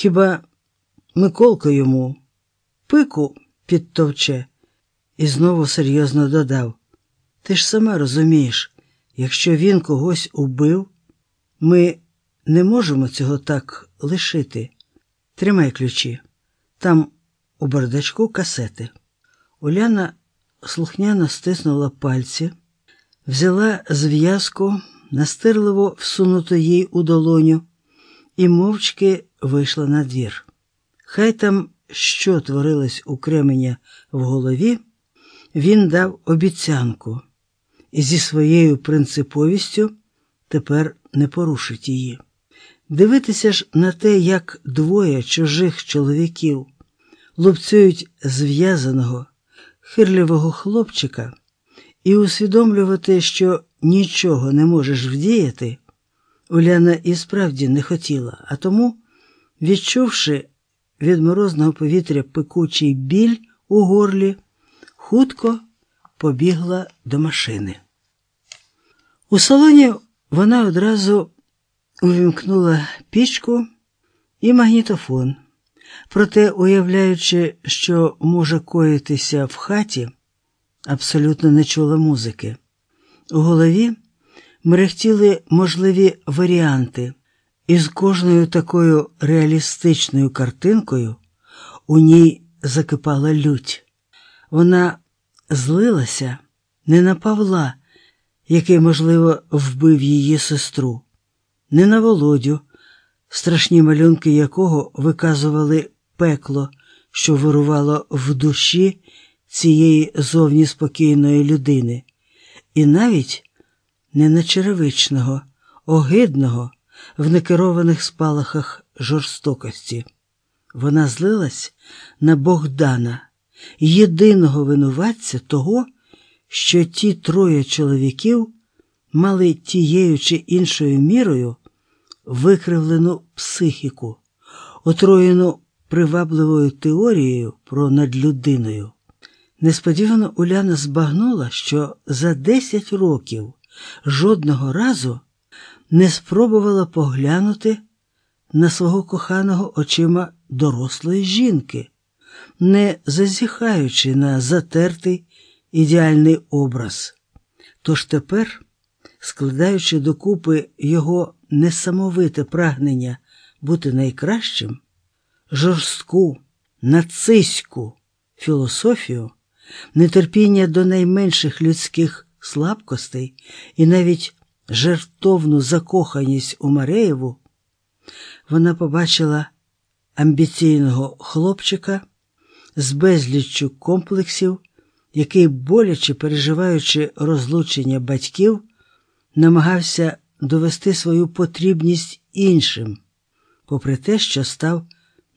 Хіба Миколко йому пику підтовче і знову серйозно додав: Ти ж сама розумієш, якщо він когось убив, ми не можемо цього так лишити. Тримай ключі. Там у бардачку касети. Уляна слухняно стиснула пальці, взяла зв'язку, настирливо всунуту їй у долоню, і мовчки вийшла на двір. Хай там що творилось у Кременя в голові, він дав обіцянку і зі своєю принциповістю тепер не порушить її. Дивитися ж на те, як двоє чужих чоловіків лупцюють зв'язаного, хирлявого хлопчика, і усвідомлювати, що нічого не можеш вдіяти, Уляна і справді не хотіла, а тому, відчувши від морозного повітря пекучий біль у горлі, хутко побігла до машини. У салоні вона одразу увімкнула пічку і магнітофон. Проте, уявляючи, що може коїтися в хаті, абсолютно не чула музики. У голові мерехтіли можливі варіанти, і з кожною такою реалістичною картинкою у ній закипала лють. Вона злилася не на Павла, який, можливо, вбив її сестру, не на Володю, страшні малюнки якого виказували пекло, що вирувало в душі цієї зовні спокійної людини, і навіть не на черевичного, огидного, в некерованих спалахах жорстокості. Вона злилась на Богдана, єдиного винуватця того, що ті троє чоловіків мали тією чи іншою мірою викривлену психіку, отроєну привабливою теорією про надлюдиною. Несподівано Уляна збагнула, що за десять років жодного разу не спробувала поглянути на свого коханого очима дорослої жінки, не зазіхаючи на затертий ідеальний образ. Тож тепер, складаючи докупи його несамовите прагнення бути найкращим, жорстку, нацистську філософію, нетерпіння до найменших людських слабкостей і навіть жертовну закоханість у Мареєву, вона побачила амбіційного хлопчика з безліччю комплексів, який, боляче переживаючи розлучення батьків, намагався довести свою потрібність іншим, попри те, що став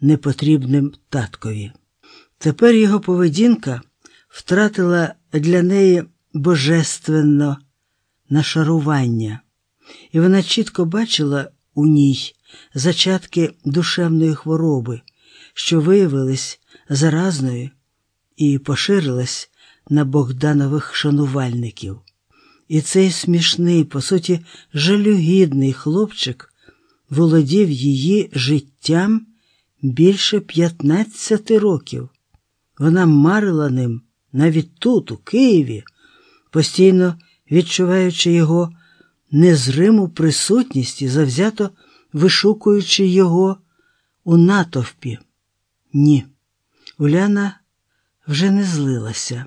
непотрібним таткові. Тепер його поведінка втратила для неї божественно нашарування, і вона чітко бачила у ній зачатки душевної хвороби, що виявились заразною і поширилась на Богданових шанувальників. І цей смішний, по суті, жалюгідний хлопчик володів її життям більше 15 років. Вона марила ним навіть тут, у Києві, постійно відчуваючи його незриму присутність і завзято вишукуючи його у натовпі. Ні, Уляна вже не злилася,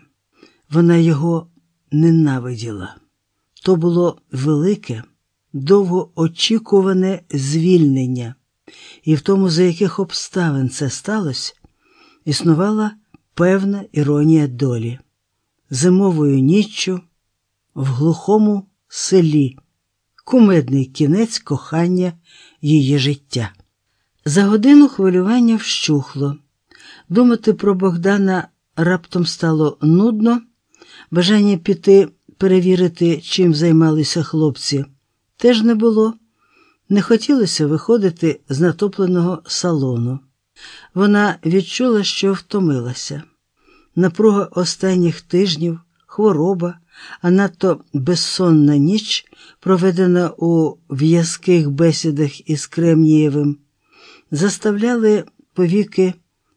вона його ненавиділа. То було велике, довгоочікуване звільнення, і в тому, за яких обставин це сталося, існувала певна іронія долі. Зимовою ніччю в глухому селі, кумедний кінець кохання її життя. За годину хвилювання вщухло. Думати про Богдана раптом стало нудно, бажання піти перевірити, чим займалися хлопці, теж не було. Не хотілося виходити з натопленого салону. Вона відчула, що втомилася. Напруга останніх тижнів, хвороба, а надто безсонна ніч, проведена у в'язких бесідах із Кремнієвим, заставляли повіки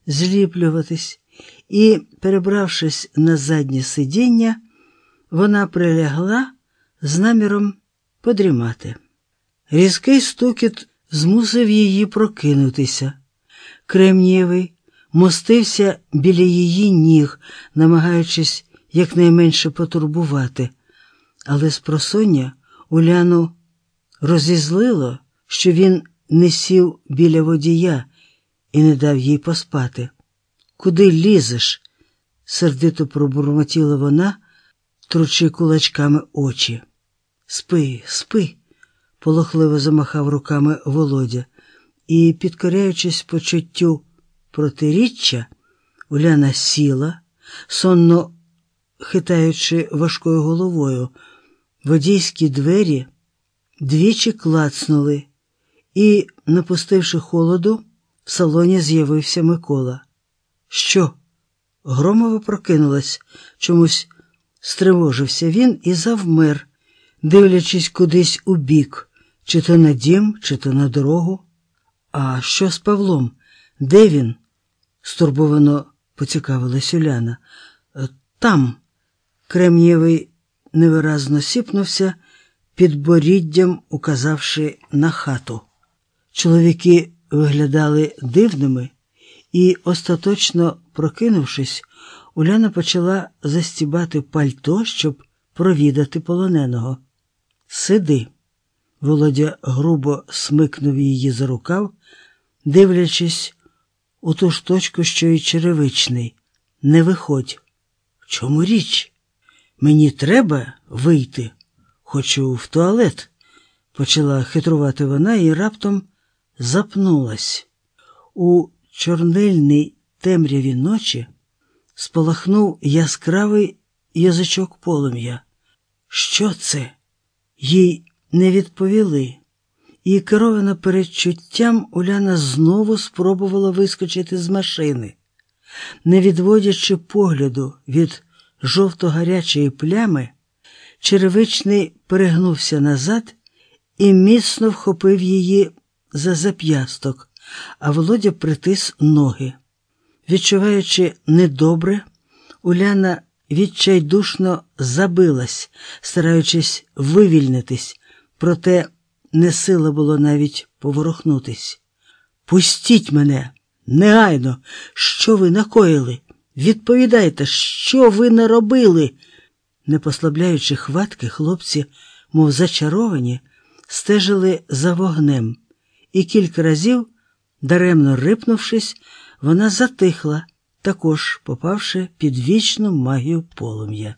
зліплюватись, і, перебравшись на заднє сидіння, вона прилягла з наміром подрімати. Різкий стукіт змусив її прокинутися. Кремнієвий мостився біля її ніг, намагаючись якнайменше потурбувати, але з просоння Уляну розізлило, що він не сів біля водія і не дав їй поспати. Куди лізеш? сердито пробурмотіла вона, тручи кулачками очі. Спи, спи, полохливо замахав руками Володя, і, підкоряючись почуттю протиріччя, Уляна сіла, сонно хитаючи важкою головою, водійські двері двічі клацнули, і, напустивши холоду, в салоні з'явився Микола. Що? Громова прокинулась, чомусь стривожився він і завмер, дивлячись кудись у бік, чи то на дім, чи то на дорогу. А що з Павлом? Де він? стурбовано поцікавилась Уляна. «Е, там. Кремнєвий невиразно сіпнувся, підборіддям указавши на хату. Чоловіки виглядали дивними, і, остаточно прокинувшись, Уляна почала застібати пальто, щоб провідати полоненого. Сиди. Володя грубо смикнув її за рукав, дивлячись у ту ж точку, що й черевичний. Не виходь. В чому річ? Мені треба вийти. Хочу в туалет, почала хитрувати вона і раптом запнулась. У чорнильній темряві ночі спалахнув яскравий язичок полум'я. Що це? Їй не відповіли, і, керована передчуттям, Уляна знову спробувала вискочити з машини. Не відводячи погляду від жовто-гарячої плями, черевичний перегнувся назад і міцно вхопив її за зап'ясток, а Володя притис ноги. Відчуваючи недобре, Уляна відчайдушно забилась, стараючись вивільнитись, проте не сила було навіть поворухнутись. Пустіть мене, негайно, що ви накоїли? Відповідайте, що ви наробили? Не послабляючи хватки, хлопці, мов зачаровані, стежили за вогнем, і кілька разів, даремно рипнувшись, вона затихла, також попавши під вічну магію полум'я.